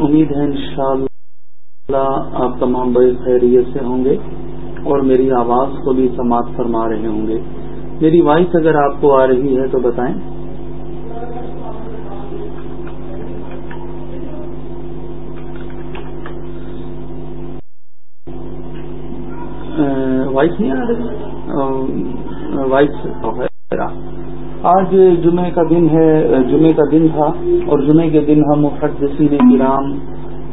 امید ہے انشاءاللہ آپ تمام بڑے خیریت سے ہوں گے اور میری آواز کو بھی سماعت فرما رہے ہوں گے۔ میری وائس اگر آپ کو آ رہی ہے تو بتائیں۔ وائس نہیں آ رہی؟ وائس آج جمعے کا دن ہے جمعے کا دن تھا اور جمعے کے دن ہم محدثین کرام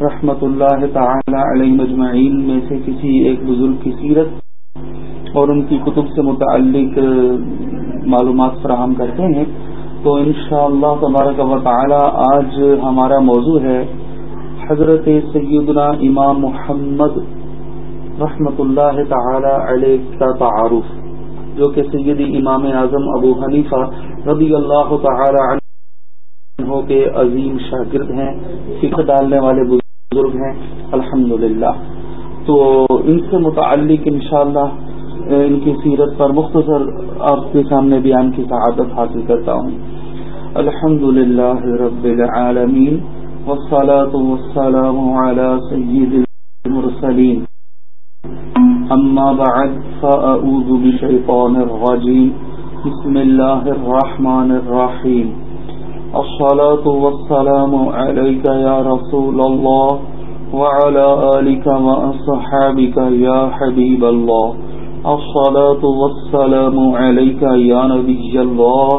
رحمت اللہ تعالی علیہ مجمعین میں سے کسی ایک بزرگ کی سیرت اور ان کی کتب سے متعلق معلومات فراہم کرتے ہیں۔ تو انشاءاللہ تبارک و تعالی آج ہمارا موضوع ہے حضرت سیدنا امام محمد رحمت اللہ تعالی علیہ کا تعارف۔ جو کہ سیدی امام اعظم ابو حنیفہ رضی اللہ تعالی عنہ کے عظیم شاگرد ہیں فکر ڈالنے والے بزرگ ہیں الحمد تو ان سے متعلق انشاءاللہ، ان کی سیرت پر مختصر آپ کے سامنے بیان کی سعادت حاصل کرتا ہوں۔ الحمد للہ رب العالمین، والصلاة والسلام على سید المرسلین۔ أما بعد، فأعوذ بشيطان الرجيم. بسم الله الرحمن الرحيم. الصلاة والسلام عليك يا رسول الله وعلى آلك وأصحابك يا حبيب الله. الصلاة والسلام عليك يا نبي الله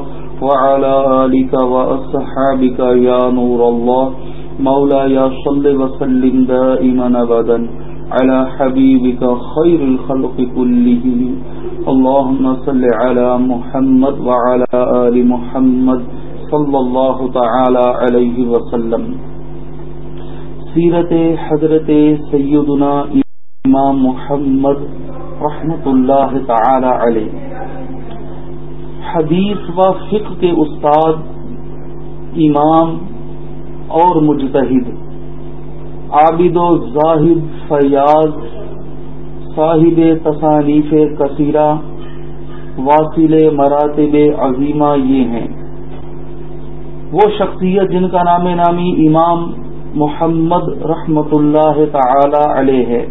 وعلى آلك وأصحابك يا نور الله. مولا يا صل وسلم دائما أبدا. على حبيبك خير الخلق كلهم. اللهم صل على محمد وعلى آل محمد صلى الله تعالى عليه وسلم. سیرت حضرت سیدنا امام محمد رحمت اللہ تعالی علیہ. حدیث و فقہ کے استاد، امام اور مجتہد. عابد و زاہد فیاض، صاحب تصانیف کثیرہ، واصل مراتب عظیمہ یہ ہیں۔ وہ شخصیت جن کا نام نامی امام محمد رحمت اللہ تعالی علیہ ہے۔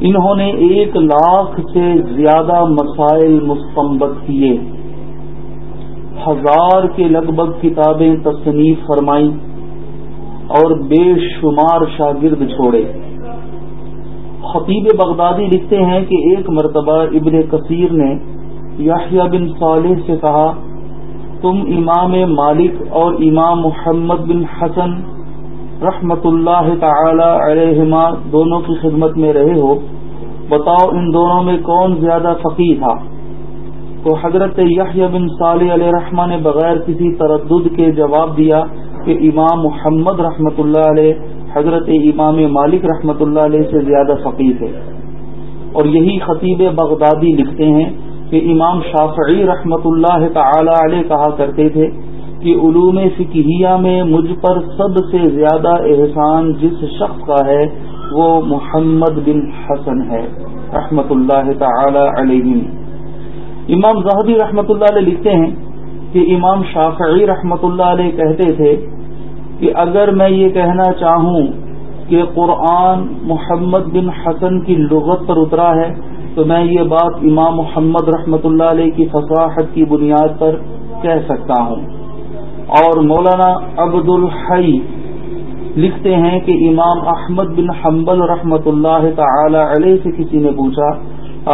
انہوں نے ایک لاکھ سے زیادہ مسائل مستمبت کیے۔ ہزار کے لگ بھگ کتابیں تصنیف فرمائیں۔ اور بے شمار شاگرد چھوڑے۔ خطیب بغدادی لکھتے ہیں کہ ایک مرتبہ ابن کثیر نے یاحیہ بن صالح سے کہا، تم امام مالک اور امام محمد بن حسن رحمت اللہ تعالی علیہما دونوں کی خدمت میں رہے ہو، بتاؤ ان دونوں میں کون زیادہ فقی تھا؟ تو حضرت یحییٰ بن صالح علیہ رحمٰ نے بغیر کسی تردد کے جواب دیا کہ امام محمد رحمۃ اللہ علیہ، حضرت امام مالک رحمۃ اللہ علیہ سے زیادہ فقیر ہے اور یہی خطیب بغدادی لکھتے ہیں کہ امام شافعی رحمۃ اللہ تعالی علیہ کہا کرتے تھے کہ علوم فکیہ میں مجھ پر سب سے زیادہ احسان جس شخص کا ہے وہ محمد بن حسن ہے رحمۃ اللہ تعالی علیہ۔ امام زہبی رحمۃ اللہ علیہ لکھتے ہیں کہ امام شافعی رحمت اللہ علیہ کہتے تھے کہ اگر میں یہ کہنا چاہوں کہ قرآن محمد بن حسن کی لغت پر اترا ہے، تو میں یہ بات امام محمد رحمت اللہ علیہ کی فصاحت کی بنیاد پر کہہ سکتا ہوں۔ اور مولانا عبد الحی لکھتے ہیں کہ امام احمد بن حنبل رحمت اللہ تعالی علیہ سے کسی نے پوچھا،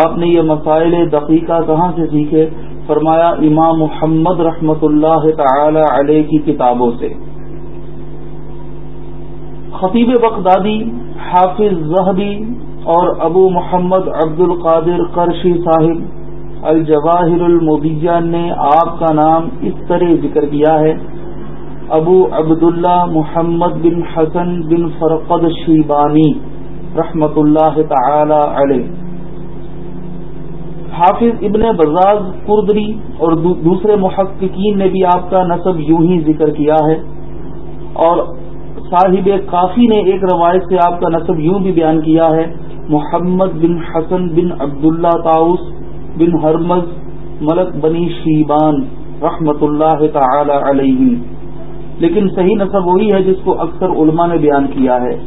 آپ نے یہ مسائل دقیقہ کہاں سے سیکھے؟ فرمایا، امام محمد رحمت اللہ تعالی علیہ کی کتابوں سے۔ خطیب بغدادی، حافظ زہبی اور ابو محمد عبد القادر قرشی صاحب الجواہر المبیہ نے آپ کا نام اس طرح ذکر کیا ہے۔ ابو عبداللہ محمد بن حسن بن فرقد شیبانی رحمت اللہ تعالی علیہ۔ حافظ ابن بزاز قردری اور دوسرے محققین نے بھی آپ کا نصب یوں ہی ذکر کیا ہے۔ اور صاحب کافی نے ایک روایت سے آپ کا نصب یوں بھی بیان کیا ہے۔ محمد بن حسن بن عبداللہ تاؤس بن حرمز ملک بنی شیبان، رحمت اللہ تعالی علیہ لیکن صحیح نصب وہی ہے جس کو اکثر علماء نے بیان کیا ہے۔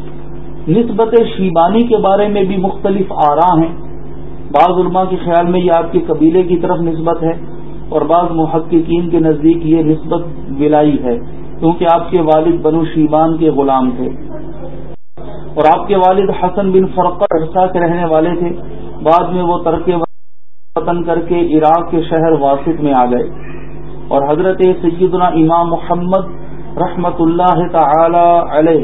نسبت شیبانی کے بارے میں بھی مختلف آرا ہیں۔ بعض علماء کے خیال میں یہ آپ کے قبیلے کی طرف نسبت ہے اور بعض محققین کے نزدیک یہ نسبت ولائی ہے، کیونکہ آپ کے والد بنو شیبان کے غلام تھے۔ اور آپ کے والد حسن بن فرقہ عرصہ کے رہنے والے تھے۔ بعد میں وہ ترک وطن کر کے عراق کے شہر واسط میں آ گئے۔ اور حضرت سیدنا امام محمد رحمت اللہ تعالی علیہ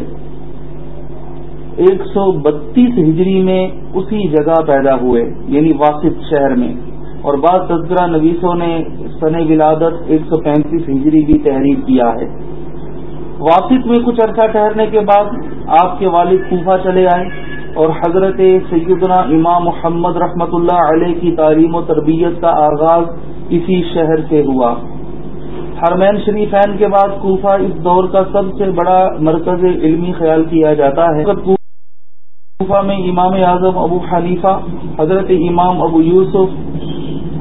ایک سو بتیس ہجری میں اسی جگہ پیدا ہوئے یعنی واسط شہر میں۔ اور بعض تذکرہ نویسوں نے سن ولادت ایک سو پینتیس ہجری بھی تحریر کیا ہے۔ واسط میں کچھ عرصہ ٹھہرنے کے بعد آپ کے والد کوفہ چلے آئے اور حضرت سیدنا امام محمد رحمت اللہ علیہ کی تعلیم و تربیت کا آغاز اسی شہر سے ہوا۔ حرمین شریفین کے بعد کوفہ اس دور کا سب سے بڑا مرکز علمی خیال کیا جاتا ہے۔ کوفہ میں امام اعظم ابو حنیفہ، حضرت امام ابو یوسف،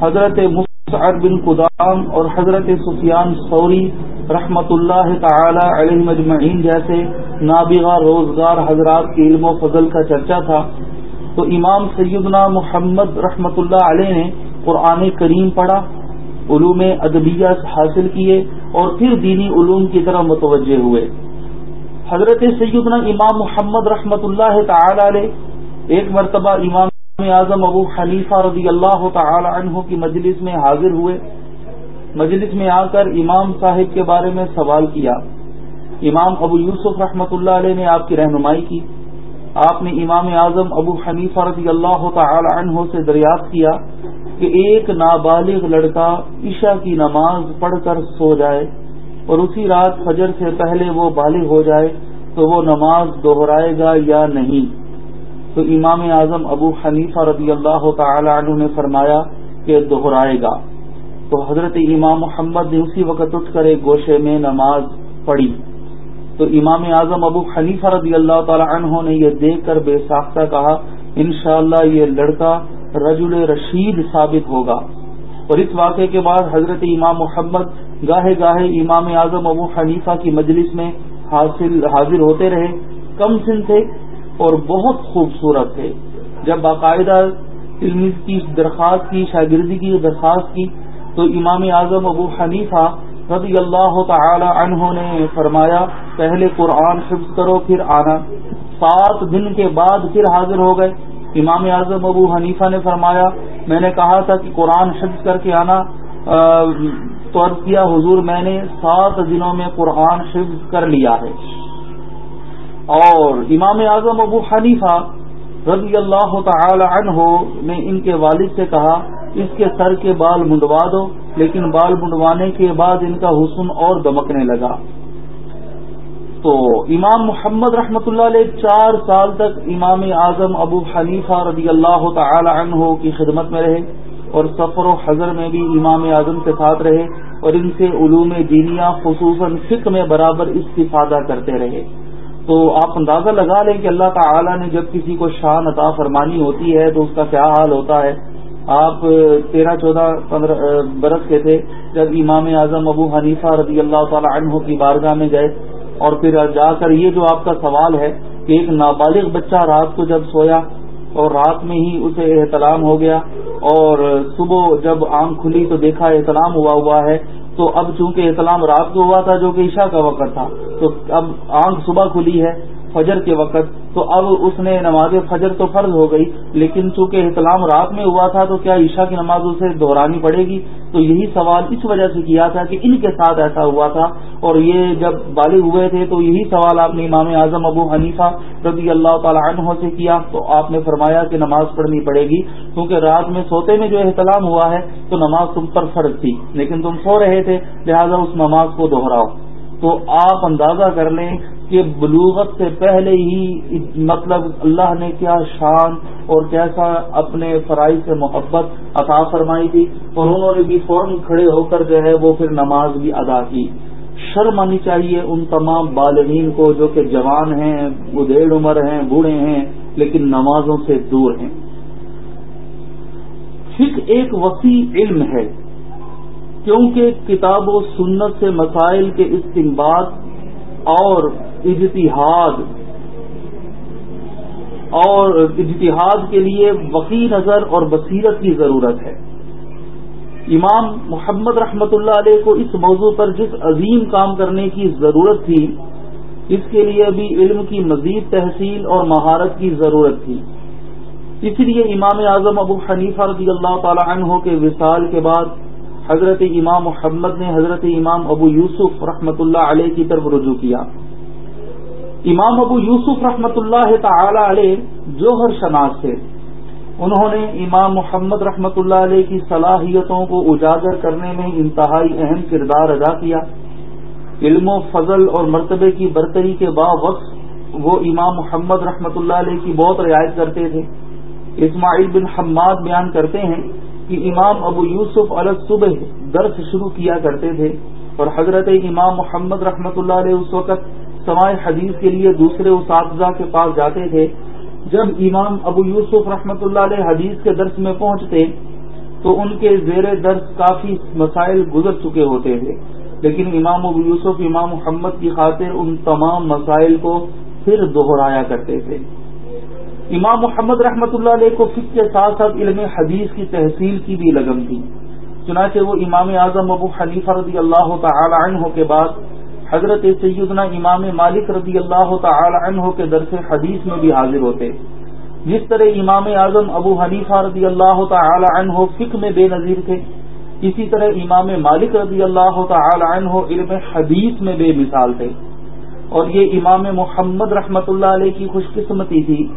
حضرت مسعد بن قدام اور حضرت سفیان سوری رحمت اللہ تعالی علیہ مجمعین جیسے نابغہ روزگار حضرات کے علم و فضل کا چرچا تھا۔ تو امام سیدنا محمد رحمت اللہ علیہ نے قرآن کریم پڑھا، علوم ادبیہ حاصل کیے اور پھر دینی علوم کی طرح متوجہ ہوئے۔ حضرت سیدنا امام محمد رحمت اللہ تعالی علیہ، ایک مرتبہ امام اعظم ابو حنیفہ رضی اللہ تعالی عنہ کی مجلس میں حاضر ہوئے۔ مجلس میں آ کر امام صاحب کے بارے میں سوال کیا۔ امام ابو یوسف رحمۃ اللہ علیہ نے آپ کی رہنمائی کی۔ آپ نے امام اعظم ابو حنیفہ رضی اللہ تعالی عنہ سے دریافت کیا کہ ایک نابالغ لڑکا عشاء کی نماز پڑھ کر سو جائے۔ اور اسی رات فجر سے پہلے وہ بالغ ہو جائے تو وہ نماز دوہرائے گا یا نہیں؟ تو امام اعظم ابو حنیفہ رضی اللہ تعالی عنہ نے فرمایا کہ دوہرائے گا۔ تو حضرت امام محمد نے اسی وقت اٹھ کر ایک گوشے میں نماز پڑھی۔ تو امام اعظم ابو حنیفہ رضی اللہ تعالی عنہ نے یہ دیکھ کر بے ساختہ کہا، انشاءاللہ یہ لڑکا رجل رشید ثابت ہوگا۔ اور اس واقعے کے بعد حضرت امام محمد گاہے گاہے امام اعظم ابو حنیفہ کی مجلس میں حاصل حاضر ہوتے رہے۔ کم سن تھے اور بہت خوبصورت تھے۔ جب باقاعدہ علم کی درخواست کی، شاگردی کی درخواست کی، تو امام اعظم ابو حنیفہ رضی اللہ تعالی عنہ نے فرمایا، پہلے قرآن حفظ کرو، پھر آنا۔ سات دن کے بعد پھر حاضر ہو گئے۔ امام اعظم ابو حنیفہ نے فرمایا، میں نے کہا تھا کہ قرآن حفظ کر کے آنا تو عرض کیا، حضور میں نے سات دنوں میں قرآن حفظ کر لیا ہے۔ اور امام اعظم ابو حنیفہ رضی اللہ تعالی عنہ نے ان کے والد سے کہا، اس کے سر کے بال منڈوا دو، لیکن بال منڈوانے کے بعد ان کا حسن اور دمکنے لگا۔ تو امام محمد رحمت اللہ علیہ چار سال تک امام اعظم ابو حنیفہ رضی اللہ تعالی عنہ کی خدمت میں رہے اور سفر و حضر میں بھی امام اعظم کے ساتھ رہے۔ اور ان سے علوم دینیا خصوصاً فکر میں برابر استفادہ کرتے رہے۔ تو آپ اندازہ لگا لیں کہ اللہ تعالی نے جب کسی کو شان عطا فرمانی ہوتی ہے تو اس کا کیا حال ہوتا ہے؟ آپ تیرہ چودہ پندرہ برس کے تھے جب امام اعظم ابو حنیفہ رضی اللہ تعالی عنہ کی بارگاہ میں گئے اور پھر جا کر یہ جو آپ کا سوال ہے کہ ایک نابالغ بچہ رات کو جب سویا اور رات میں ہی اسے احتلام ہو گیا اور صبح جب آنکھ کھلی تو دیکھا احتلام ہوا ہوا ہے تو اب چونکہ احتلام رات کو ہوا تھا جو کہ عشاء کا وقت تھا تو اب آنکھ صبح کھلی ہے فجر کے وقت تو اب اس نے نماز فجر تو فرض ہو گئی، لیکن چونکہ احتلام رات میں ہوا تھا تو کیا عشاء کی نماز اسے دہرانی پڑے گی؟ تو یہی سوال اس وجہ سے کیا تھا کہ ان کے ساتھ ایسا ہوا تھا۔ اور یہ جب بالغ ہوئے تھے تو یہی سوال آپ نے امام اعظم ابو حنیفہ رضی اللہ تعالی عنہ سے کیا۔ تو آپ نے فرمایا کہ نماز پڑھنی پڑے گی، کیونکہ رات میں سوتے میں جو احتلام ہوا ہے تو نماز تم پر فرض تھی، لیکن تم سو رہے تھے، لہذا اس نماز کو دوہراؤ تو آپ اندازہ کر لیں کہ بلوغت سے پہلے ہی مطلب اللہ نے کیا شان اور کیسا اپنے فرائض سے محبت عطا فرمائی تھی اور انہوں نے بھی فوراً کھڑے ہو کر جو ہے وہ پھر نماز بھی ادا کی۔ شرم آنی چاہیے ان تمام بالغین کو جو کہ جوان ہیں ادھیڑ عمر ہیں، بوڑھے ہیں، لیکن نمازوں سے دور ہیں۔ فکر ایک وسیع علم ہے، کیونکہ کتاب و سنت سے مسائل کے استعمال اور اجتہاد۔ اور اجتہاد کے لیے وقی نظر اور بصیرت کی ضرورت ہے۔ امام محمد رحمت اللہ علیہ کو اس موضوع پر جس عظیم کام کرنے کی ضرورت تھی، اس کے لیے بھی علم کی مزید تحصیل اور مہارت کی ضرورت تھی۔ اسی لیے امام اعظم ابو حنیفہ رضی اللہ تعالی عنہ کے وصال کے بعد حضرت امام محمد نے حضرت امام ابو یوسف رحمۃ اللہ علیہ کی طرف رجوع کیا۔ امام ابو یوسف رحمۃ اللہ تعالی علیہ جوہر شناس تھے۔ انہوں نے امام محمد رحمۃ اللہ علیہ کی صلاحیتوں کو اجاگر کرنے میں انتہائی اہم کردار ادا کیا۔ علم و فضل اور مرتبے کی برتری کے باوقت وہ امام محمد رحمۃ اللہ علیہ کی بہت رعایت کرتے تھے۔ اسماعیل بن حماد بیان کرتے ہیں کہ امام ابو یوسف علیہ صبح درس شروع کیا کرتے تھے اور حضرت امام محمد رحمۃ اللہ علیہ اس وقت سماع حدیث کے لیے دوسرے اساتذہ کے پاس جاتے تھے، جب امام ابو یوسف رحمۃ اللہ علیہ حدیث کے درس میں پہنچتے، تو ان کے زیر درس کافی مسائل گزر چکے ہوتے تھے۔ لیکن امام ابو یوسف، امام محمد کی خاطر ان تمام مسائل کو پھر دوہرایا کرتے تھے۔ امام محمد رحمۃ اللہ علیہ کو فکر کے ساتھ ساتھ علم حدیث کی تحصیل کی بھی لگن تھی۔ چنانچہ وہ امام اعظم ابو حنیفہ رضی اللہ تعالی عنہ کے بعد حضرت سیدنا امام مالک رضی اللہ تعالی عنہ کے درس حدیث میں بھی حاضر ہوتے۔ جس طرح امام اعظم ابو حنیفہ رضی اللہ تعالی عنہ فکر میں بے نظیر تھے، اسی طرح امام مالک رضی اللہ تعالی عنہ علم حدیث میں بے مثال تھے۔ اور یہ امام محمد رحمت اللہ علیہ کی خوش قسمتی تھی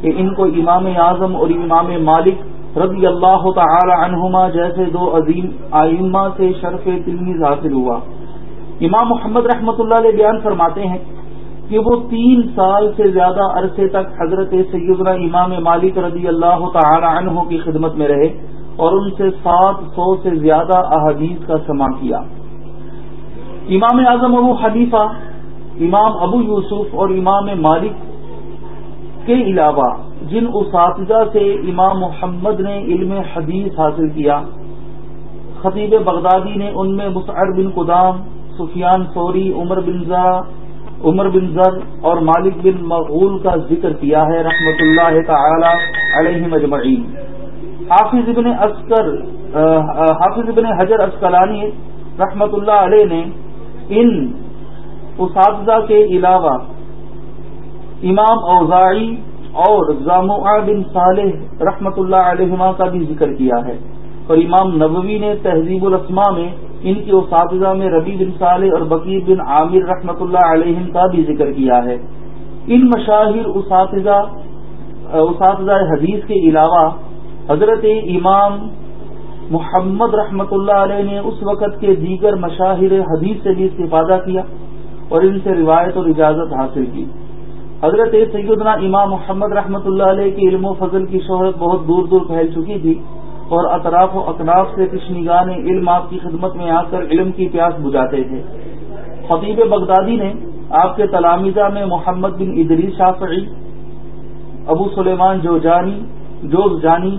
کہ ان کو امام اعظم اور امام مالک رضی اللہ تعالی عنہما جیسے دو عظیم آئمہ سے شرف تلمیز حاصل ہوا۔ امام محمد رحمۃ اللہ علیہ بیان فرماتے ہیں کہ وہ تین سال سے زیادہ عرصے تک حضرت سیدنا امام مالک رضی اللہ تعالی عنہ کی خدمت میں رہے اور ان سے سات سو سے زیادہ احادیث کا سما کیا۔ امام اعظم ابو حنیفہ، امام ابو یوسف اور امام مالک کے علاوہ جن اساتذہ سے امام محمد نے علم حدیث حاصل کیا، خطیب بغدادی نے ان میں مسعر بن قدام سفیان سوری عمر بن زا، عمر بن زر اور مالک بن مغول کا ذکر کیا ہے، رحمت اللہ تعالی علیہ مجمعین حافظ ابن اسکر حافظ ابن حجر اسکلانی رحمت اللہ علیہ نے ان اساتذہ کے علاوہ امام اوزاعی اور زامع بن صالح رحمت اللہ علیہما کا بھی ذکر کیا ہے۔ اور امام نبوی نے تہذیب الاسما میں ان کے اساتذہ میں ربی بن صالح اور بکیر بن عامر رحمۃ اللہ علیہ کا بھی ذکر کیا ہے۔ ان مشاہر اساتذہ اساتذہ حدیث کے علاوہ حضرت امام محمد رحمۃ اللہ علیہ نے اس وقت کے دیگر مشاہر حدیث سے بھی استفادہ کیا اور ان سے روایت اور اجازت حاصل کی۔ حضرت سیدنا امام محمد رحمۃ اللہ علیہ کے علم و فضل کی شہرت بہت دور دور پھیل چکی تھی۔ اور اطراف و اطراف سے کشنگان علم آپ کی خدمت میں آ کر علم کی پیاس بجاتے تھے۔ خطیب بغدادی نے آپ کے تلامیزہ میں محمد بن ادری شافعی، ابو سلیمان جو جانی جوز جانی،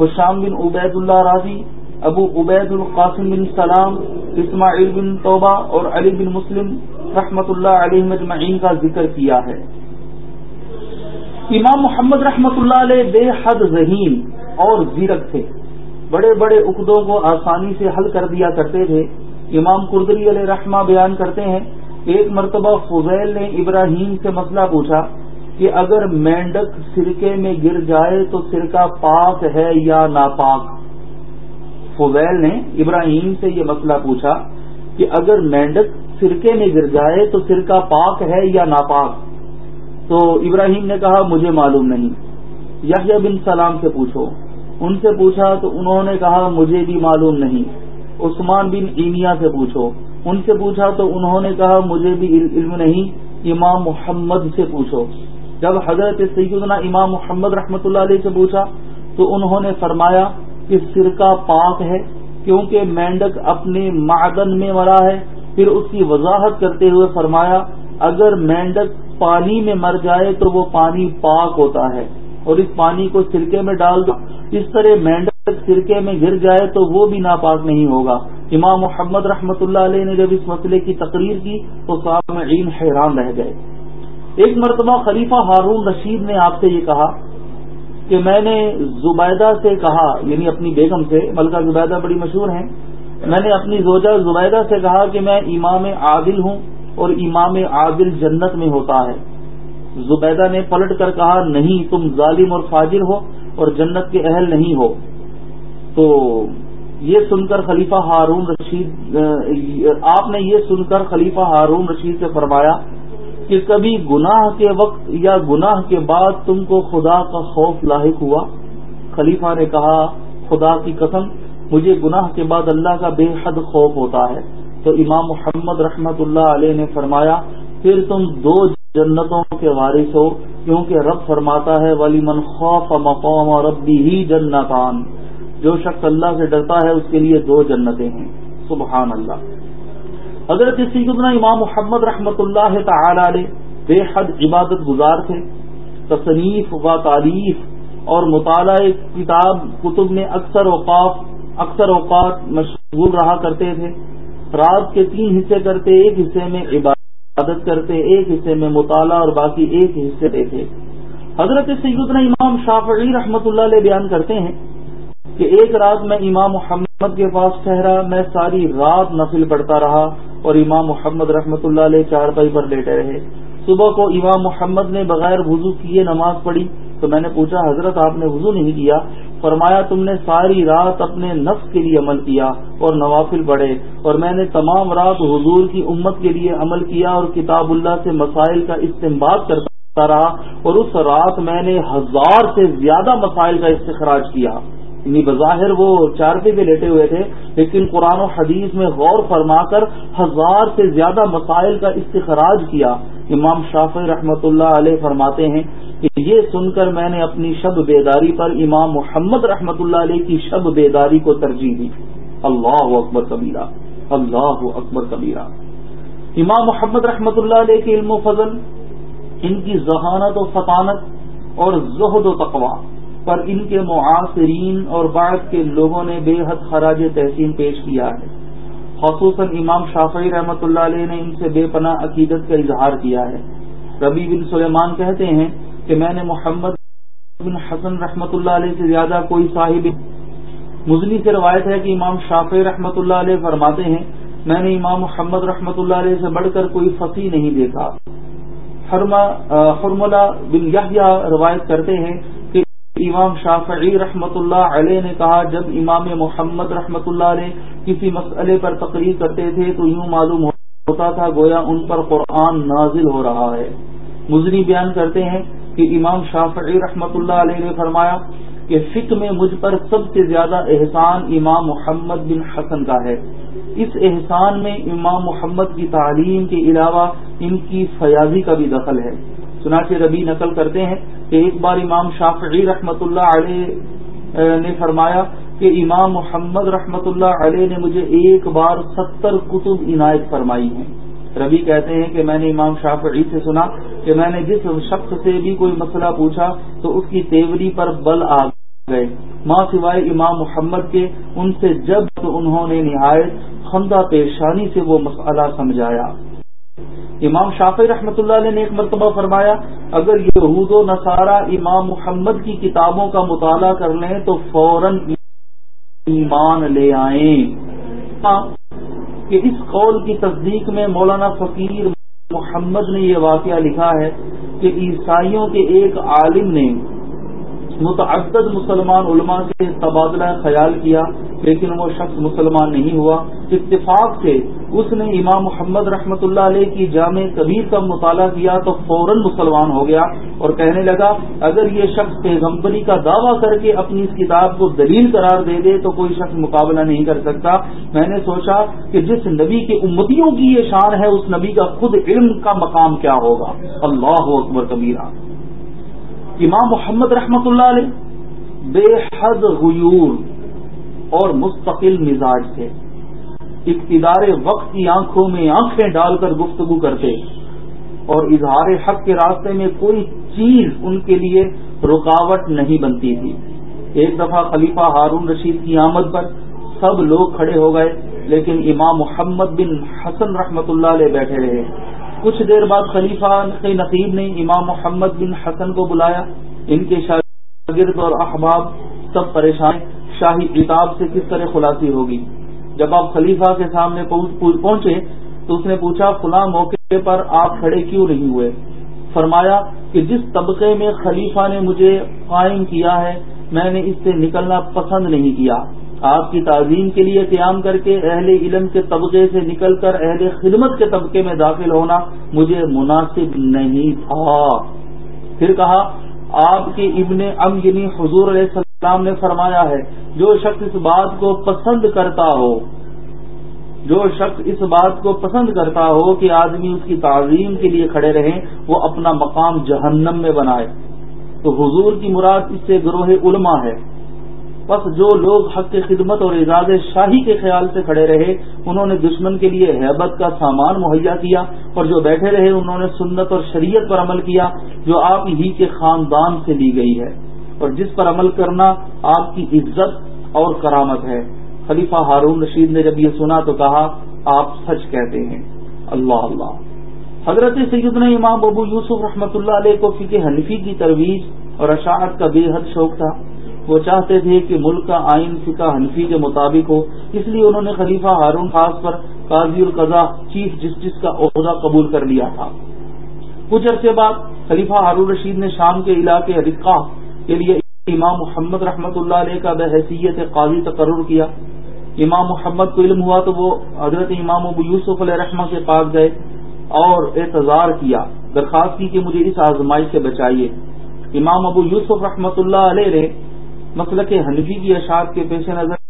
حشام بن عبید اللہ راضی، ابو عبید القاسم بن سلام، اسماعیل بن توبہ اور علی بن مسلم رحمت اللہ علیہ مجمعین کا ذکر کیا ہے۔ امام محمد رحمت اللہ علیہ بے حد ذہین اور زیرک تھے۔ بڑے بڑے عقدوں کو آسانی سے حل کر دیا کرتے تھے۔ امام قردری علیہ رحمہ بیان کرتے ہیں۔ ایک مرتبہ فضیل نے ابراہیم سے مسئلہ پوچھا کہ اگر مینڈک سرکے میں گر جائے تو سرکہ پاک ہے یا ناپاک؟ فضیل نے ابراہیم سے یہ مسئلہ پوچھا کہ اگر مینڈک سرکے میں گر جائے تو سرکہ پاک ہے یا ناپاک؟ تو ابراہیم نے کہا، مجھے معلوم نہیں۔ یحییٰ بن سلام سے پوچھو۔ ان سے پوچھا تو انہوں نے کہا مجھے بھی معلوم نہیں۔ عثمان بن ایمیا سے پوچھو۔ ان سے پوچھا تو انہوں نے کہا مجھے بھی علم نہیں۔ امام محمد سے پوچھو۔ جب حضرت سیدنا امام محمد رحمۃ اللہ علیہ سے پوچھا تو انہوں نے فرمایا کہ سرکہ پاک ہے کیونکہ مینڈک اپنے معدن میں مرا ہے۔ پھر اس کی وضاحت کرتے ہوئے فرمایا، اگر مینڈک پانی میں مر جائے تو وہ پانی پاک ہوتا ہے۔ اور اس پانی کو سرکے میں ڈال دو۔ اس طرح مینڈک سرکے میں گر جائے تو وہ بھی ناپاک نہیں ہوگا۔ امام محمد رحمت اللہ علیہ نے جب اس مسئلے کی تقریر کی تو سامعین حیران رہ گئے۔ ایک مرتبہ خلیفہ ہارون رشید نے آپ سے یہ کہا کہ میں نے زبیدہ سے کہا یعنی اپنی بیگم سے، ملکہ زبیدہ بڑی مشہور ہیں، میں نے اپنی زوجہ زبیدہ سے کہا کہ میں امام عادل ہوں اور امام عادل جنت میں ہوتا ہے۔ زبیدہ نے پلٹ کر کہا، نہیں، تم ظالم اور فاجر ہو اور جنت کے اہل نہیں ہو۔ تو یہ سن کر خلیفہ ہارون رشید آپ نے یہ سن کر خلیفہ ہارون رشید سے فرمایا کہ کبھی گناہ کے وقت یا گناہ کے بعد تم کو خدا کا خوف لاحق ہوا؟ خلیفہ نے کہا، خدا کی قسم، مجھے گناہ کے بعد اللہ کا بے حد خوف ہوتا ہے۔ تو امام محمد رحمت اللہ علیہ نے فرمایا، پھر تم دو جنتوں کے وارث ہو، کیونکہ رب فرماتا ہے ولی من خوف مقام اور ربی ہی جنتان۔ جو شخص اللہ سے ڈرتا ہے، اس کے لیے دو جنتیں ہیں۔ سبحان اللہ حضرت سیدنا امام محمد رحمت اللہ تعالی علیہ بے حد عبادت گزار تھے، تصنیف و تعریف اور مطالعہ کتاب، کتب میں اکثر اوقاف اکثر اوقات مشغول رہا کرتے تھے، رات کے تین حصے کرتے، ایک حصے میں عبادت کرتے، ایک حصے میں مطالعہ اور باقی ایک حصے تھے حضرت سیدنا امام شافعی رحمت اللہ علیہ بیان کرتے ہیں کہ ایک رات میں امام محمد کے پاس ٹھہرا، میں ساری رات نفل پڑتا رہا اور امام محمد رحمت اللہ علیہ چار پائی پر لیٹے رہے۔ صبح کو امام محمد نے بغیر وضو کیے نماز پڑھی تو میں نے پوچھا، حضرت آپ نے وضو نہیں کیا؟ فرمایا تم نے ساری رات اپنے نفس کے لیے عمل کیا اور نوافل پڑھے اور میں نے تمام رات حضور کی امت کے لیے عمل کیا اور کتاب اللہ سے مسائل کا استعمال کرتا رہا اور اس رات میں نے ہزار سے زیادہ مسائل کا استخراج کیا۔ یعنی بظاہر وہ چارپے پہ لیٹے ہوئے تھے، لیکن قرآن و حدیث میں غور فرما کر ہزار سے زیادہ مسائل کا استخراج کیا۔ امام شافی رحمت اللہ علیہ فرماتے ہیں یہ سن کر میں نے اپنی شب بیداری پر امام محمد رحمت اللہ علیہ کی شب بیداری کو ترجیح دی۔ اللہ اکبر کبیرہ، اللہ اکبر کبیرہ۔ امام محمد رحمت اللہ علیہ کے علم و فضل، ان کی ذہانت و فطانت اور زہد و تقوا پر ان کے معاصرین اور بعد کے لوگوں نے بے حد خراج تحسین پیش کیا ہے۔ خصوصاً امام شافعی رحمۃ اللہ علیہ نے ان سے بے پناہ عقیدت کا اظہار کیا ہے۔ ربی بن سلیمان کہتے ہیں کہ میں نے محمد بن حسن رحمۃ اللہ علیہ سے زیادہ کوئی صاحب مزنی سے روایت ہے کہ امام شافعی رحمۃ اللہ علیہ فرماتے ہیں، میں نے امام محمد رحمۃ اللہ علیہ سے بڑھ کر کوئی فصیح نہیں دیکھا۔ حرملہ بن یحییٰ روایت کرتے ہیں کہ امام شافعی رحمت اللہ علیہ نے کہا، جب امام محمد رحمت اللہ علیہ کسی مسئلے پر تقریر کرتے تھے تو یوں معلوم ہوتا تھا، گویا ان پر قرآن نازل ہو رہا ہے۔ مزنی بیان کرتے ہیں کہ امام شافعی رحمت اللہ علیہ نے فرمایا کہ فکر میں مجھ پر سب سے زیادہ احسان امام محمد بن حسن کا ہے۔ اس احسان میں امام محمد کی تعلیم کے علاوہ ان کی فیاضی کا بھی دخل ہے۔ چنانچہ ربی نقل کرتے ہیں کہ ایک بار امام شافعی رحمت اللہ علیہ نے فرمایا کہ امام محمد رحمت اللہ علیہ نے مجھے ایک بار ستر کتب عنایت فرمائی ہیں۔ ربی کہتے ہیں کہ میں نے امام شافعی سے سنا کہ میں نے جس شخص سے بھی کوئی مسئلہ پوچھا تو اس کی تیوری پر بل آ گئے۔ ماں سوائے امام محمد کے، ان سے جب انہوں نے نہایت خندہ پیشانی سے وہ مسئلہ سمجھایا۔ امام شافی رحمۃ اللہ علیہ نے ایک مرتبہ فرمایا، اگر یہود و نصارہ امام محمد کی کتابوں کا مطالعہ کر لیں تو فوراً ایمان لے آئیں۔ کہ اس قول کی تصدیق میں مولانا فقیر محمد نے یہ واقعہ لکھا ہے کہ عیسائیوں کے ایک عالم نے متعدد مسلمان علماء سے تبادلہ خیال کیا، لیکن وہ شخص مسلمان نہیں ہوا۔ اتفاق سے اس نے امام محمد رحمت اللہ علیہ کی جامع کبیر کا مطالعہ کیا تو فوراً مسلمان ہو گیا اور کہنے لگا، اگر یہ شخص پیغمبری کا دعویٰ کر کے اپنی اس کتاب کو دلیل قرار دے دے تو کوئی شخص مقابلہ نہیں کر سکتا۔ میں نے سوچا کہ جس نبی کی امتیوں کی یہ شان ہے، اس نبی کا خود علم کا مقام کیا ہوگا۔ اللہ اکبر کبیرہ۔ امام محمد رحمت اللہ علیہ بے حد غیور اور مستقل مزاج تھے۔ اقتدار وقت کی آنکھوں میں آنکھیں ڈال کر گفتگو کرتے اور اظہار حق کے راستے میں کوئی چیز ان کے لیے رکاوٹ نہیں بنتی تھی۔ ایک دفعہ خلیفہ ہارون رشید کی آمد پر سب لوگ کھڑے ہو گئے، لیکن امام محمد بن حسن رحمت اللہ علیہ بیٹھے رہے۔ کچھ دیر بعد خلیفہ کے نقیب نے امام محمد بن حسن کو بلایا۔ ان کے شاگرد اور احباب سب پریشان شاہی کتاب سے کس طرح خلاصی ہوگی؟ جب آپ خلیفہ کے سامنے پہنچے تو اس نے پوچھا، فلاں موقع پر آپ کھڑے کیوں نہیں ہوئے؟ فرمایا کہ جس طبقے میں خلیفہ نے مجھے قائم کیا ہے، میں نے اس سے نکلنا پسند نہیں کیا۔ آپ کی تعظیم کے لیے قیام کر کے اہل علم کے طبقے سے نکل کر اہل خدمت کے طبقے میں داخل ہونا مجھے مناسب نہیں تھا۔ پھر کہا، آپ کے ابن ام یعنی حضور علیہ السلام نے فرمایا ہے، جو شخص اس بات کو پسند کرتا ہو، جو شخص اس بات کو پسند کرتا ہو کہ آدمی اس کی تعظیم کے لیے کھڑے رہیں، وہ اپنا مقام جہنم میں بنائے۔ تو حضور کی مراد اس سے گروہ علماء ہے۔ بس جو لوگ حق کی خدمت اور اعزاز شاہی کے خیال سے کھڑے رہے، انہوں نے دشمن کے لیے حیبت کا سامان مہیا کیا اور جو بیٹھے رہے، انہوں نے سنت اور شریعت پر عمل کیا جو آپ ہی کے خاندان سے لی گئی ہے اور جس پر عمل کرنا آپ کی عزت اور کرامت ہے۔ خلیفہ ہارون رشید نے جب یہ سنا تو کہا، آپ سچ کہتے ہیں۔ اللہ اللہ۔ حضرت سیدنا امام ابو یوسف رحمۃ اللہ علیہ کو فکر حنفی کی ترویج اور اشاعت کا بے حد شوق تھا۔ وہ چاہتے تھے کہ ملک کا آئین فقہ حنفی کے مطابق ہو۔ اس لیے انہوں نے خلیفہ ہارون خاص پر قاضی القضا چیف جسٹس کا عہدہ قبول کر لیا تھا۔ کچھ عرصے بعد خلیفہ ہارون رشید نے شام کے علاقے رقا کے لیے امام محمد رحمۃ اللہ علیہ کا بحیثیت قاضی تقرر کیا۔ امام محمد کو علم ہوا تو وہ حضرت امام ابو یوسف علیہ رحمہ کے پاس گئے اور اعتظار کیا، درخواست کی کہ مجھے اس آزمائی سے بچائیے۔ امام ابو یوسف رحمۃ اللہ علیہ نے مسلک حنفی کی اشاعت کے پیش نظر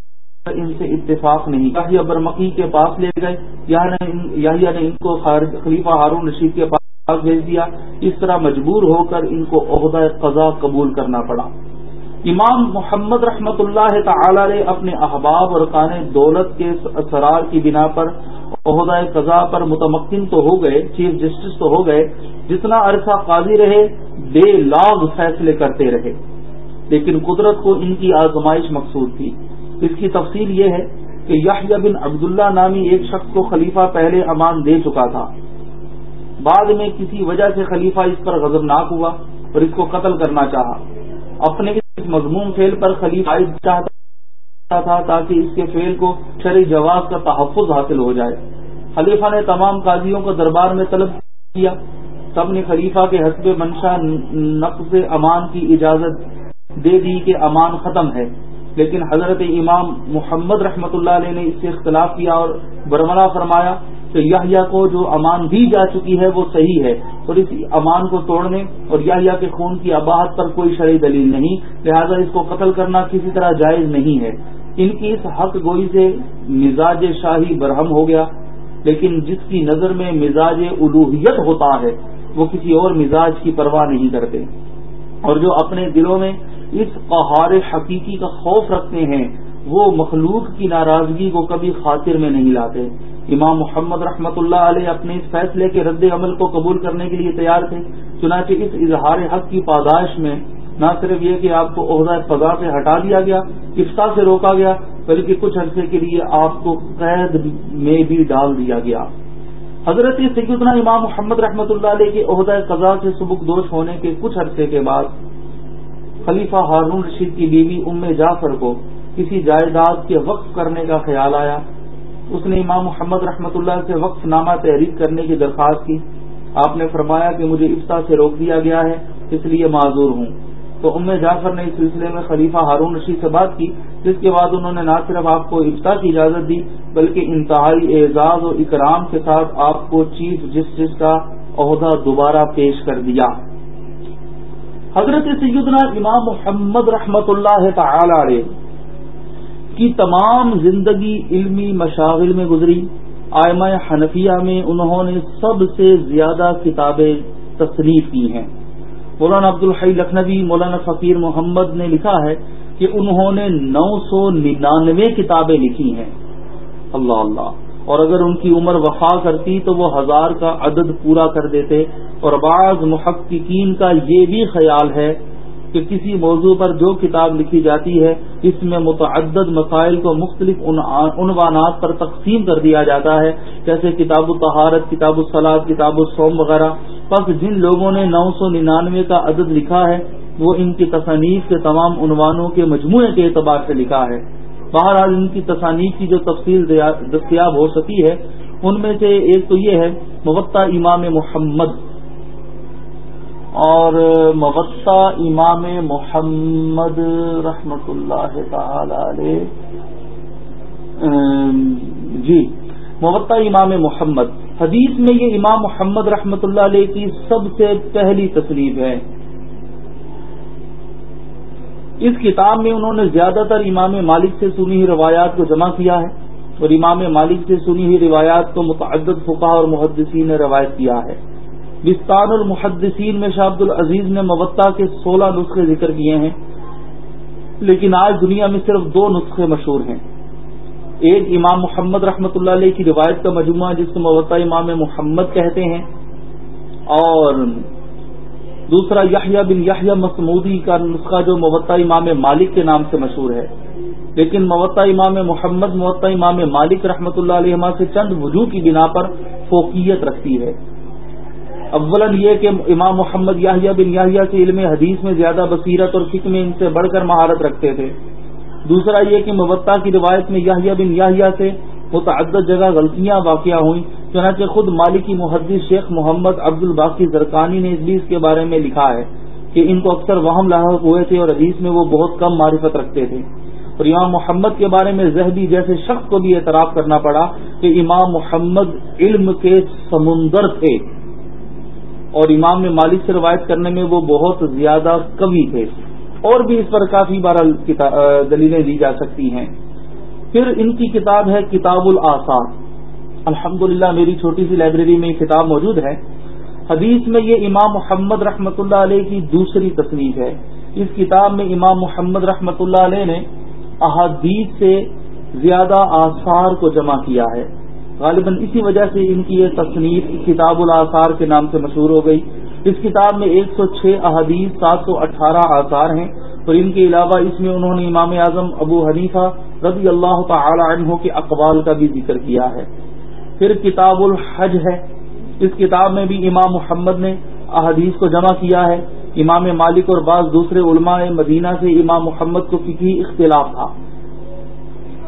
ان سے اتفاق نہیں۔ یاہیا برمکی کے پاس لے گئے یاہیا نے ان کو خلیفہ ہارون رشید کے پاس بھیج دیا۔ اس طرح مجبور ہو کر ان کو عہدہ قضا قبول کرنا پڑا۔ امام محمد رحمت اللہ تعالی نے اپنے احباب اور کان دولت کے اثرار کی بنا پر عہدہ قضاء پر متمکن تو ہو گئے، چیف جسٹس تو ہو گئے۔ جتنا عرصہ قاضی رہے، بے لاگ فیصلے کرتے رہے۔ لیکن قدرت کو ان کی آزمائش مقصود تھی۔ اس کی تفصیل یہ ہے کہ یحییٰ بن عبداللہ نامی ایک شخص کو خلیفہ پہلے امان دے چکا تھا۔ بعد میں کسی وجہ سے خلیفہ اس پر غضبناک ہوا اور اس کو قتل کرنا چاہا۔ اپنے اس مضمون فیل پر خلیف عائد چاہتا تھا تاکہ اس کے فیل کو شرع جواز کا تحفظ حاصل ہو جائے۔ خلیفہ نے تمام قاضیوں کو دربار میں طلب کیا۔ سب نے خلیفہ کے حسب منشا نقص امان کی اجازت دے دی کہ امان ختم ہے۔ لیکن حضرت امام محمد رحمت اللہ علیہ نے اس سے اختلاف کیا اور برملا فرمایا کہ یہ کو جو امان دی جا چکی ہے وہ صحیح ہے اور اس امان کو توڑنے اور یا کے خون کی اباہت پر کوئی شرعی دلیل نہیں، لہذا اس کو قتل کرنا کسی طرح جائز نہیں ہے۔ ان کی اس حق گوئی سے مزاج شاہی برہم ہو گیا، لیکن جس کی نظر میں مزاج الوحیت ہوتا ہے، وہ کسی اور مزاج کی پرواہ نہیں کرتے۔ اور جو اپنے دلوں میں اس قہار حقیقی کا خوف رکھتے ہیں، وہ مخلوق کی ناراضگی کو کبھی خاطر میں نہیں لاتے۔ امام محمد رحمت اللہ علیہ اپنے اس فیصلے کے رد عمل کو قبول کرنے کے لیے تیار تھے۔ چنانچہ اس اظہار حق کی پاداش میں نہ صرف یہ کہ آپ کو عہدہ فضا سے ہٹا دیا گیا افسا سے روکا گیا، بلکہ کچھ عرصے کے لیے آپ کو قید میں بھی ڈال دیا گیا۔ حضرت سیدنا امام محمد رحمت اللہ علیہ کے عہدہ قضا سے سبک دوش ہونے کے کچھ عرصے کے بعد خلیفہ ہارون رشید کی بیوی ام جعفر کو کسی جائیداد کے وقف کرنے کا خیال آیا۔ اس نے امام محمد رحمت اللہ سے وقف نامہ تحریر کرنے کی درخواست کی۔ آپ نے فرمایا کہ مجھے افتا سے روک دیا گیا ہے، اس لیے معذور ہوں۔ تو ام جعفر نے اس سلسلے میں خلیفہ ہارون رشید سے بات کی، جس کے بعد انہوں نے نہ صرف آپ کو افتا کی اجازت دی، بلکہ انتہائی اعزاز و اکرام کے ساتھ آپ کو چیف جسٹس کا عہدہ دوبارہ پیش کر دیا۔ حضرت سیدنا امام محمد رحمت اللہ تعالی علیہ کی تمام زندگی علمی مشاغل میں گزری۔ آئمہ حنفیہ میں انہوں نے سب سے زیادہ کتابیں تصنیف کی ہیں۔ مولانا عبد الحی لکھنوی، مولانا فقیر محمد نے لکھا ہے کہ انہوں نے نو سو ننانوے کتابیں لکھی ہیں۔ اللہ اللہ۔ اور اگر ان کی عمر وفا کرتی تو وہ ہزار کا عدد پورا کر دیتے اور بعض محققین کا یہ بھی خیال ہے کہ کسی موضوع پر جو کتاب لکھی جاتی ہے، اس میں متعدد مسائل کو مختلف عنوانات پر تقسیم کر دیا جاتا ہے، جیسے کتاب الطہارت، کتاب الصلاط کتاب السوم وغیرہ۔ بس جن لوگوں نے نو سو ننانوے کا عدد لکھا ہے، وہ ان کی تصانیف کے تمام عنوانوں کے مجموعے کے اعتبار سے لکھا ہے۔ بہرحال ان کی تصانیف کی جو تفصیل دستیاب ہو سکی ہے، ان میں سے ایک تو یہ ہے مبتہ امام محمد۔ اور مبتہ امام محمد رحمت اللہ تعالی علیہ جی مبتہ امام محمد۔ حدیث میں یہ امام محمد رحمت اللہ علیہ کی سب سے پہلی تصریف ہے۔ اس کتاب میں انہوں نے زیادہ تر امام مالک سے سنی ہوئی روایات کو جمع کیا ہے اور امام مالک سے سنی ہوئی روایات کو متعدد فقہ اور محدثین نے روایت کیا ہے۔ بستان المحدثین میں شاہ عبد العزیز نے مبتہ کے سولہ نسخے ذکر کیے ہیں، لیکن آج دنیا میں صرف دو نسخے مشہور ہیں۔ ایک امام محمد رحمت اللہ علیہ کی روایت کا مجموعہ جس کو مبتہ امام محمد کہتے ہیں اور دوسرا یحییٰ بن یحییٰ مسمودی کا نسخہ جو موتا امام مالک کے نام سے مشہور ہے۔ لیکن موتا امام محمد موتا امام مالک رحمۃ اللہ علیہ سے چند وجوہ کی بنا پر فوقیت رکھتی ہے۔ اولا یہ کہ امام محمد یاہیا بن یاہیا سے علم حدیث میں زیادہ بصیرت اور فکر میں ان سے بڑھ کر مہارت رکھتے تھے۔ دوسرا یہ کہ مبتہ کی روایت میں یاہیا بن یاہیا سے متعدد جگہ غلطیاں واقع ہوئیں۔ چنانچہ خود مالکی محدث شیخ محمد عبد الباقی زرکانی نے اس کے بارے میں لکھا ہے کہ ان کو اکثر وہم لاحق ہوئے تھے اور حدیث میں وہ بہت کم معرفت رکھتے تھے۔ اور امام محمد کے بارے میں زہبی جیسے شخص کو بھی اعتراف کرنا پڑا کہ امام محمد علم کے سمندر تھے۔ اور امام مالک سے روایت کرنے میں وہ بہت زیادہ کمی تھے۔ اور بھی اس پر کافی بار دلیلیں دی جا سکتی ہیں۔ پھر ان کی کتاب ہے کتاب الآثار۔ الحمد میری چھوٹی سی لائبریری میں یہ کتاب موجود ہے۔ حدیث میں یہ امام محمد رحمۃ اللہ علیہ کی دوسری تصنیف ہے۔ اس کتاب میں امام محمد رحمۃ اللہ علیہ نے احادیث سے زیادہ آثار کو جمع کیا ہے۔ غالباً اسی وجہ سے ان کی یہ تصنیف کتاب الاثار کے نام سے مشہور ہو گئی۔ اس کتاب میں ایک سو چھ احادیث، سات سو اٹھارہ آثار ہیں اور ان کے علاوہ اس میں انہوں نے امام اعظم ابو حنیفہ رضی اللہ تعالی عنہ کے اقبال کا بھی ذکر کیا ہے۔ پھر کتاب الحج ہے۔ اس کتاب میں بھی امام محمد نے احادیث کو جمع کیا ہے۔ امام مالک اور بعض دوسرے علماء مدینہ سے امام محمد کو فکی اختلاف تھا۔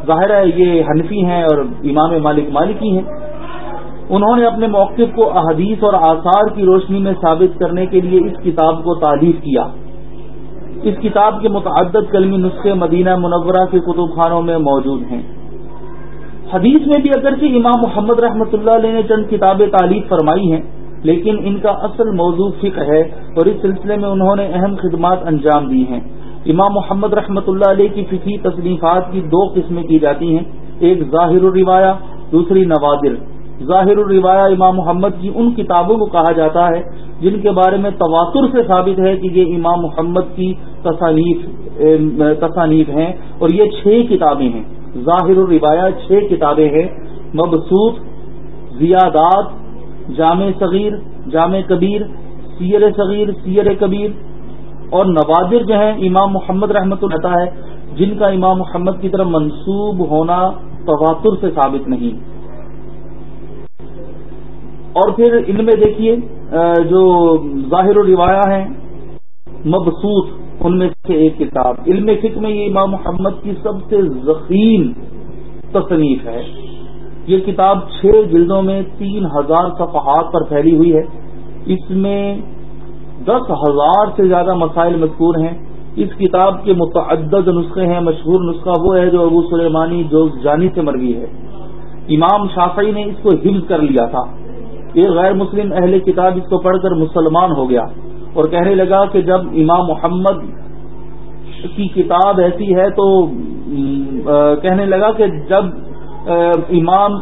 ظاہر ہے یہ حنفی ہیں اور امام مالک مالکی ہیں۔ انہوں نے اپنے موقف کو احادیث اور آثار کی روشنی میں ثابت کرنے کے لیے اس کتاب کو تعریف کیا۔ اس کتاب کے متعدد کلمی نسخے مدینہ منورہ کے کتب خانوں میں موجود ہیں۔ حدیث میں بھی اگرچہ امام محمد رحمۃ اللہ علیہ نے چند کتابیں تعلیف فرمائی ہیں، لیکن ان کا اصل موضوع فکر ہے اور اس سلسلے میں انہوں نے اہم خدمات انجام دی ہیں۔ امام محمد رحمۃ اللہ علیہ کی فکی تصنیفات کی دو قسمیں کی جاتی ہیں، ایک ظاہر الروایہ، دوسری نوادر۔ ظاہر الروایہ امام محمد کی ان کتابوں کو کہا جاتا ہے جن کے بارے میں تواتر سے ثابت ہے کہ یہ امام محمد کی تصانیف تصانیف ہیں اور یہ چھ کتابیں ہیں۔ ظاہر الروایہ چھ کتابیں ہیں۔ مبسوط، زیادات، جامع صغیر، جامع کبیر، سیر صغیر، سیر کبیر اور نوادر جو ہیں، امام محمد رحمت رہتا ہے، جن کا امام محمد کی طرف منسوب ہونا تواتر سے ثابت نہیں۔ اور پھر ان میں دیکھیے جو ظاہر و روایہ ہیں، مبسوط ان میں سے ایک کتاب۔ علم فکر میں یہ امام محمد کی سب سے ذخیم تصنیف ہے۔ یہ کتاب چھ جلدوں میں تین ہزار صفحات پر پھیلی ہوئی ہے۔ اس میں دس ہزار سے زیادہ مسائل مذکور ہیں۔ اس کتاب کے متعدد نسخے ہیں۔ مشہور نسخہ وہ ہے جو ابو سلیمانی جو جانی سے مروی ہے۔ امام شافعی نے اس کو حفظ کر لیا تھا۔ ایک غیر مسلم اہل کتاب اس کو پڑھ کر مسلمان ہو گیا اور کہنے لگا کہ جب امام محمد کی کتاب ایسی ہے تو کہنے لگا کہ جب امام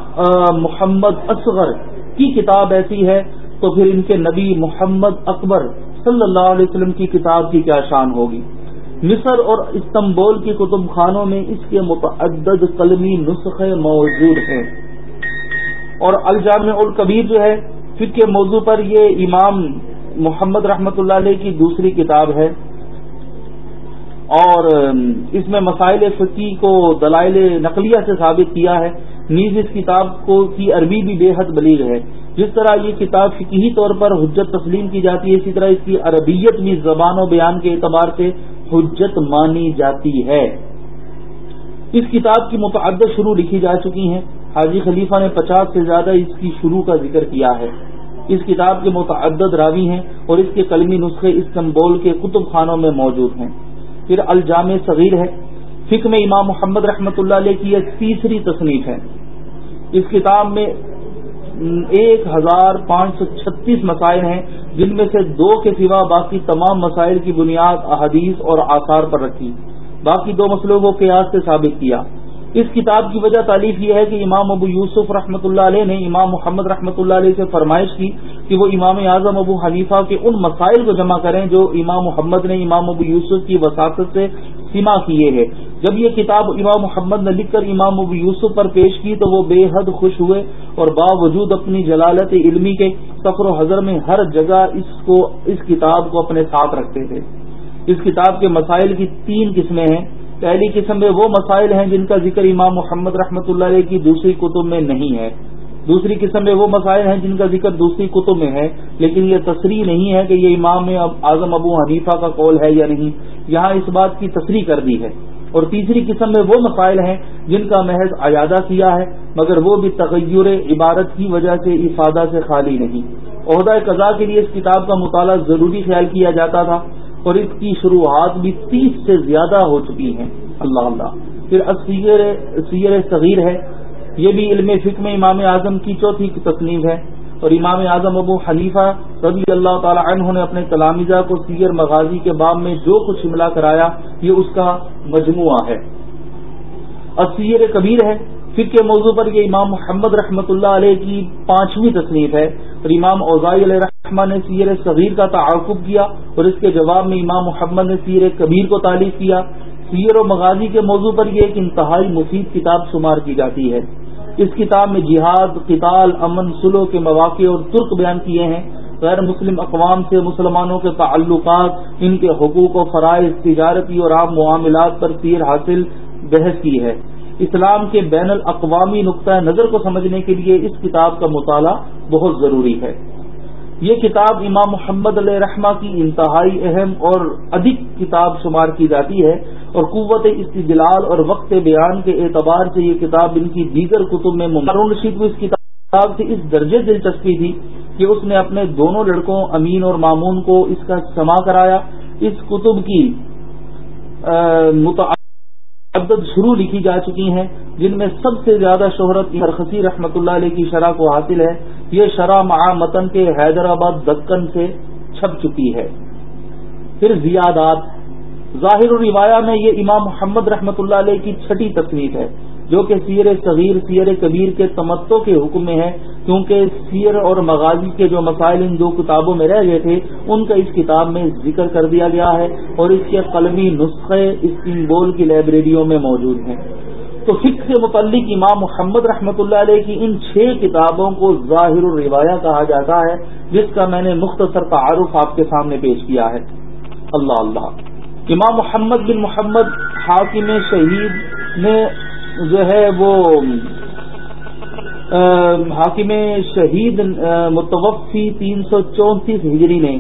محمد اصغر کی کتاب ایسی ہے تو پھر ان کے نبی محمد اکبر صلی اللہ علیہ وسلم کی کتاب کی کیا شان ہوگی؟ مصر اور استنبول کی کتب خانوں میں اس کے متعدد قلمی نسخے موجود ہیں۔ اور الجامع الکبیر جو ہے فک کے موضوع پر یہ امام محمد رحمت اللہ علیہ کی دوسری کتاب ہے۔ اور اس میں مسائل فقی کو دلائل نقلیہ سے ثابت کیا ہے۔ نیز اس کتاب کو کی عربی بھی بے حد بلیغ ہے۔ جس طرح یہ کتاب فقی طور پر حجت تسلیم کی جاتی ہے، اسی طرح اس کی عربیت بھی زبان و بیان کے اعتبار سے حجت مانی جاتی ہے۔ اس کتاب کی متعدد شروع لکھی جا چکی ہیں۔ حاجی خلیفہ نے پچاس سے زیادہ اس کی شروع کا ذکر کیا ہے۔ اس کتاب کے متعدد راوی ہیں اور اس کے قلمی نسخے استنبول کے کتب خانوں میں موجود ہیں۔ پھر الجامع صغیر ہے۔ فکر میں امام محمد رحمۃ اللہ علیہ کی یہ تیسری تصنیف ہے۔ اس کتاب میں ایک ہزار پانچ سو چھتیس مسائل ہیں، جن میں سے دو کے سوا باقی تمام مسائل کی بنیاد، احادیث اور آثار پر رکھی۔ باقی دو مسئلوں کو قیاس سے ثابت کیا۔ اس کتاب کی وجہ تعلیف یہ ہے کہ امام ابو یوسف رحمۃ اللہ علیہ نے امام محمد رحمۃ اللہ علیہ سے فرمائش کی کہ وہ امام اعظم ابو حنیفہ کے ان مسائل کو جمع کریں جو امام محمد نے امام ابو یوسف کی وساطت سے سیما کیے ہیں۔ جب یہ کتاب امام محمد نے لکھ کر امام ابو یوسف پر پیش کی تو وہ بے حد خوش ہوئے اور باوجود اپنی جلالت علمی کے سفر و حضر میں ہر جگہ اس کو، اس کتاب کو اپنے ساتھ رکھتے تھے۔ اس کتاب کے مسائل کی تین قسمیں ہیں۔ پہلی قسم میں وہ مسائل ہیں جن کا ذکر امام محمد رحمۃ اللہ علیہ کی دوسری کتب میں نہیں ہے۔ دوسری قسم میں وہ مسائل ہیں جن کا ذکر دوسری کتب میں ہے، لیکن یہ تصریح نہیں ہے کہ یہ امام اعظم ابو حنیفہ کا قول ہے یا نہیں۔ یہاں اس بات کی تصریح کر دی ہے۔ اور تیسری قسم میں وہ مسائل ہیں جن کا محض ایادہ کیا ہے، مگر وہ بھی تغیر عبارت کی وجہ سے افادہ سے خالی نہیں۔ عہدہ قضاء کے لیے اس کتاب کا مطالعہ ضروری خیال کیا جاتا تھا۔ اور اس کی شروعات بھی تیس سے زیادہ ہو چکی ہیں۔ اللہ اللہ۔ پھر سیر صغیر ہے۔ یہ بھی علم فکم امام اعظم کی چوتھی تصنیف ہے۔ اور امام اعظم ابو حنیفہ رضی اللہ تعالی عنہ نے اپنے کلامیزہ کو سیر مغازی کے باب میں جو کچھ شملہ کرایا، یہ اس کا مجموعہ ہے۔ سیر کبیر ہے۔ فکر کے موضوع پر یہ امام محمد رحمۃ اللہ علیہ کی پانچویں تصنیف ہے۔ اور امام اوزائی علیہ رحمہ نے سیر صغیر کا تعاقب کیا اور اس کے جواب میں امام محمد نے سیر کبیر کو تعریف کیا۔ سیر و مغازی کے موضوع پر یہ ایک انتہائی مفید کتاب شمار کی جاتی ہے۔ اس کتاب میں جہاد، قتال، امن سلو کے مواقع اور ترک بیان کیے ہیں۔ غیر مسلم اقوام سے مسلمانوں کے تعلقات، ان کے حقوق و فرائض، تجارتی اور عام معاملات پر تیر حاصل بحث کی ہے۔ اسلام کے بین الاقوامی نقطۂ نظر کو سمجھنے کے لیے اس کتاب کا مطالعہ بہت ضروری ہے۔ یہ کتاب امام محمد علیہ رحمہ کی انتہائی اہم اور ادھک کتاب شمار کی جاتی ہے اور قوت استدلال اور وقت بیان کے اعتبار سے یہ کتاب ان کی دیگر کتب میں ممرون رشید کو اس کتاب سے اس درجے دلچسپی تھی کہ اس نے اپنے دونوں لڑکوں امین اور مامون کو اس کا سما کرایا۔ اس کتب کی عدد شروع لکھی جا چکی ہیں، جن میں سب سے زیادہ شہرت مرخصی رحمت اللہ علیہ کی شرح کو حاصل ہے۔ یہ شرح مع متن کے حیدرآباد دکن سے چھپ چکی ہے۔ پھر زیادات ظاہر الروایا میں یہ امام محمد رحمت اللہ علیہ کی چھٹی تصویر ہے۔ جو کہ سیر صغیر، سیر کبیر کے تمتوں کے حکم میں ہے، کیونکہ سیر اور مغازی کے جو مسائل، ان دو کتابوں میں رہ گئے تھے، ان کا اس کتاب میں ذکر کر دیا گیا ہے اور اس کے قلمی نسخے اسکول کی لائبریریوں میں موجود ہیں۔ تو فکر سے متعلق امام محمد رحمۃ اللہ علیہ کی ان چھ کتابوں کو ظاہر الروایہ کہا جاتا ہے، جس کا میں نے مختصر تعارف آپ کے سامنے پیش کیا ہے۔ اللہ اللہ۔ امام محمد بن محمد حاکم شہید نے جو ہے وہ حاکم شہید متوفی تین سو چونتیس ہجری نے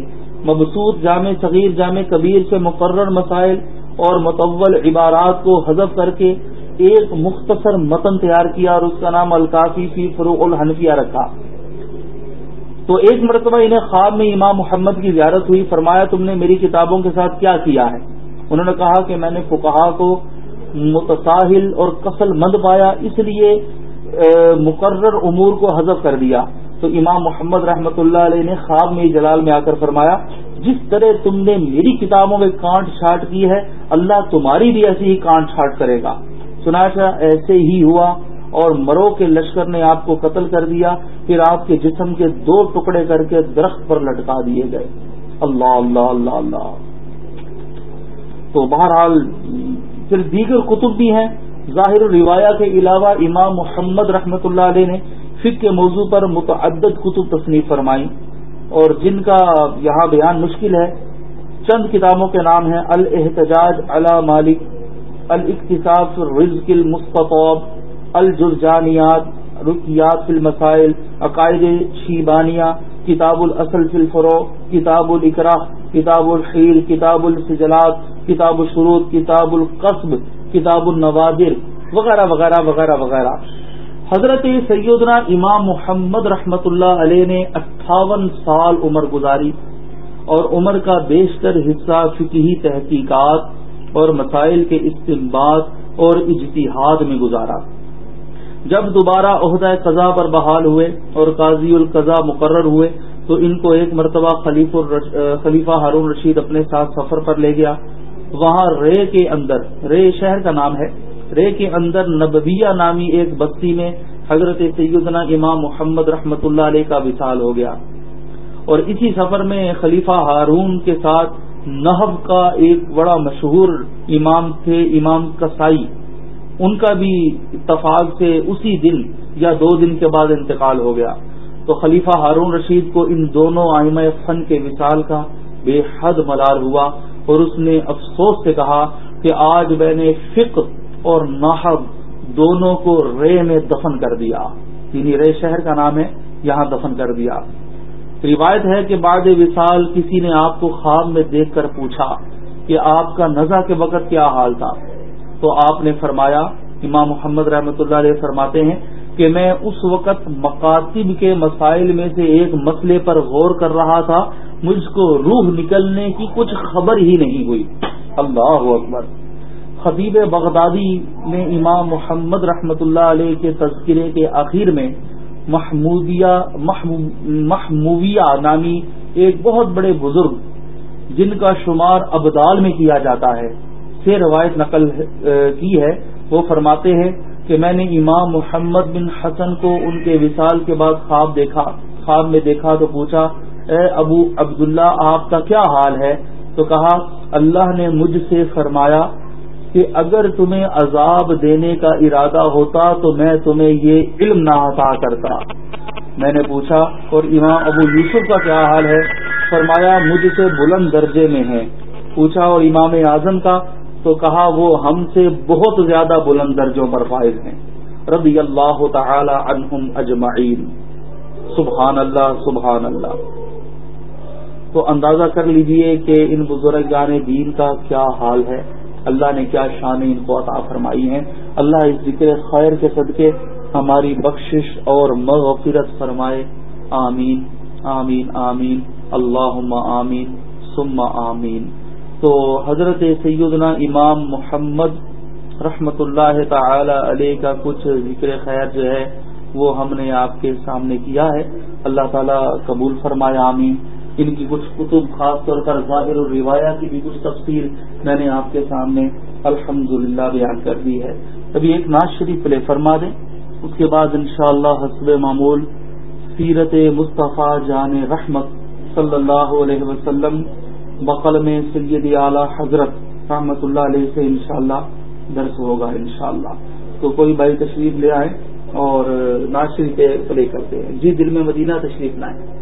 مبسوط جامع صغیر، جامع کبیر سے مقرر مسائل اور متول عبارات کو حذف کر کے ایک مختصر متن تیار کیا اور اس کا نام الکافی فی فروغ الحنفیہ رکھا۔ تو ایک مرتبہ انہیں خواب میں امام محمد کی زیارت ہوئی، فرمایا تم نے میری کتابوں کے ساتھ کیا کیا ہے؟ انہوں نے کہا کہ میں نے فکہ کو متساہل اور قسل مند پایا، اس لیے مقرر امور کو حذف کر دیا۔ تو امام محمد رحمت اللہ علیہ نے خواب میں جلال میں آ کر فرمایا، جس طرح تم نے میری کتابوں میں کانٹ چھاٹ کی ہے، اللہ تمہاری بھی ایسی ہی کانٹ چھاٹ کرے گا۔ سناچا ایسے ہی ہوا اور مرو کے لشکر نے آپ کو قتل کر دیا، پھر آپ کے جسم کے دو ٹکڑے کر کے درخت پر لٹکا دیے گئے۔ اللہ اللہ اللہ اللہ۔ تو بہرحال پھر دیگر کتب بھی ہیں۔ ظاہر روایہ کے علاوہ امام محمد رحمت اللہ علیہ نے فک کے موضوع پر متعدد کتب تصنیف فرمائی اور جن کا یہاں بیان مشکل ہے، چند کتابوں کے نام ہیں۔ الحتجاج علی مالک الاقتصاب رزق المستطاب، الجرجانیات رکیات فی المسائل، عقائد شیبانیہ، کتاب الاصل فی الفرو کتاب القرا کتاب الخیل کتاب السجلات کتاب الشروط، کتاب القصب، کتاب النوادر، وغیرہ وغیرہ وغیرہ وغیرہ۔ حضرت سیدنا امام محمد رحمت اللہ علیہ نے اٹھاون سال عمر گزاری اور عمر کا بیشتر حصہ فکی تحقیقات اور مسائل کے استعمال اور اجتہاد میں گزارا۔ جب دوبارہ عہدہ قضا پر بحال ہوئے اور قاضی القضا مقرر ہوئے تو ان کو ایک مرتبہ خلیفہ ہارون رشید اپنے ساتھ سفر پر لے گیا۔ وہاں رے کے اندر، رے شہر کا نام ہے۔ رے کے اندر نبویہ نامی ایک بستی میں حضرت سیدنا امام محمد رحمت اللہ علیہ کا وصال ہو گیا۔ اور اسی سفر میں خلیفہ ہارون کے ساتھ نحب کا ایک بڑا مشہور امام تھے، امام کسائی ان کا بھی اتفاق سے اسی دن یا دو دن کے بعد انتقال ہو گیا۔ تو خلیفہ ہارون رشید کو ان دونوں آئمہ فن کے وصال کا بے حد ملال ہوا۔ اور اس نے افسوس سے کہا کہ آج میں نے فکر اور ناحب دونوں کو رے میں دفن کر دیا۔ یعنی رے شہر کا نام ہے، یہاں دفن کر دیا۔ روایت ہے کہ بعد وصال کسی نے آپ کو خواب میں دیکھ کر پوچھا کہ آپ کا نزا کے وقت کیا حال تھا؟ تو آپ نے فرمایا، امام محمد رحمۃ اللہ علیہ فرماتے ہیں کہ میں اس وقت مکاتب کے مسائل میں سے ایک مسئلے پر غور کر رہا تھا مجھ کو روح نکلنے کی کچھ خبر ہی نہیں ہوئی۔ اللہ اکبر۔ خطیب بغدادی نے امام محمد رحمت اللہ علیہ کے تذکرے کے آخر میں محمودیہ محمویہ نامی ایک بہت بڑے بزرگ جن کا شمار ابدال میں کیا جاتا ہے، سے روایت نقل کی ہے۔ وہ فرماتے ہیں کہ میں نے امام محمد بن حسن کو ان کے وصال کے بعد خواب دیکھا، خواب میں دیکھا تو پوچھا اے ابو عبداللہ، آپ کا کیا حال ہے؟ تو کہا، اللہ نے مجھ سے فرمایا کہ اگر تمہیں عذاب دینے کا ارادہ ہوتا تو میں تمہیں یہ علم نہ عطا کرتا۔ میں نے پوچھا، اور امام ابو یوسف کا کیا حال ہے؟ فرمایا، مجھ سے بلند درجے میں ہے پوچھا، اور امام اعظم کا؟ تو کہا، وہ ہم سے بہت زیادہ بلند درجوں پر فائز ہیں۔ رضی اللہ تعالی عنہم اجمعین۔ سبحان اللہ سبحان اللہ۔ تو اندازہ کر لیجیے کہ ان بزرگان دین کا کیا حال ہے۔ اللہ نے کیا شان ان کو عطا فرمائی ہیں۔ اللہ اس ذکر خیر کے صدقے ہماری بخشش اور مغفرت فرمائے۔ آمین آمین آمین۔ اللہ آمین، ثم آمین۔ تو حضرت سیدنا امام محمد رحمت اللہ تعالی علیہ کا کچھ ذکر خیر جو ہے وہ ہم نے آپ کے سامنے کیا ہے۔ اللہ تعالیٰ قبول فرمایا آمین۔ ان کی کچھ کتب خاص طور پر ظاہر اور روایات کی بھی کچھ تفصیل میں نے آپ کے سامنے الحمد بیان کر دی ہے۔ ابھی ایک ناز شریف پلے فرما دیں۔ اس کے بعد انشاءاللہ حسب معمول سیرت مصطفیٰ جان رحمت صلی اللہ علیہ وسلم بقل میں سید اعلی حضرت رحمت اللہ علیہ سے انشاءاللہ درس ہوگا انشاءاللہ۔ تو کوئی بھائی تشریف لے آئے اور ناز شریف پلے کرتے ہیں۔ جی دل میں مدینہ تشریف لائیں۔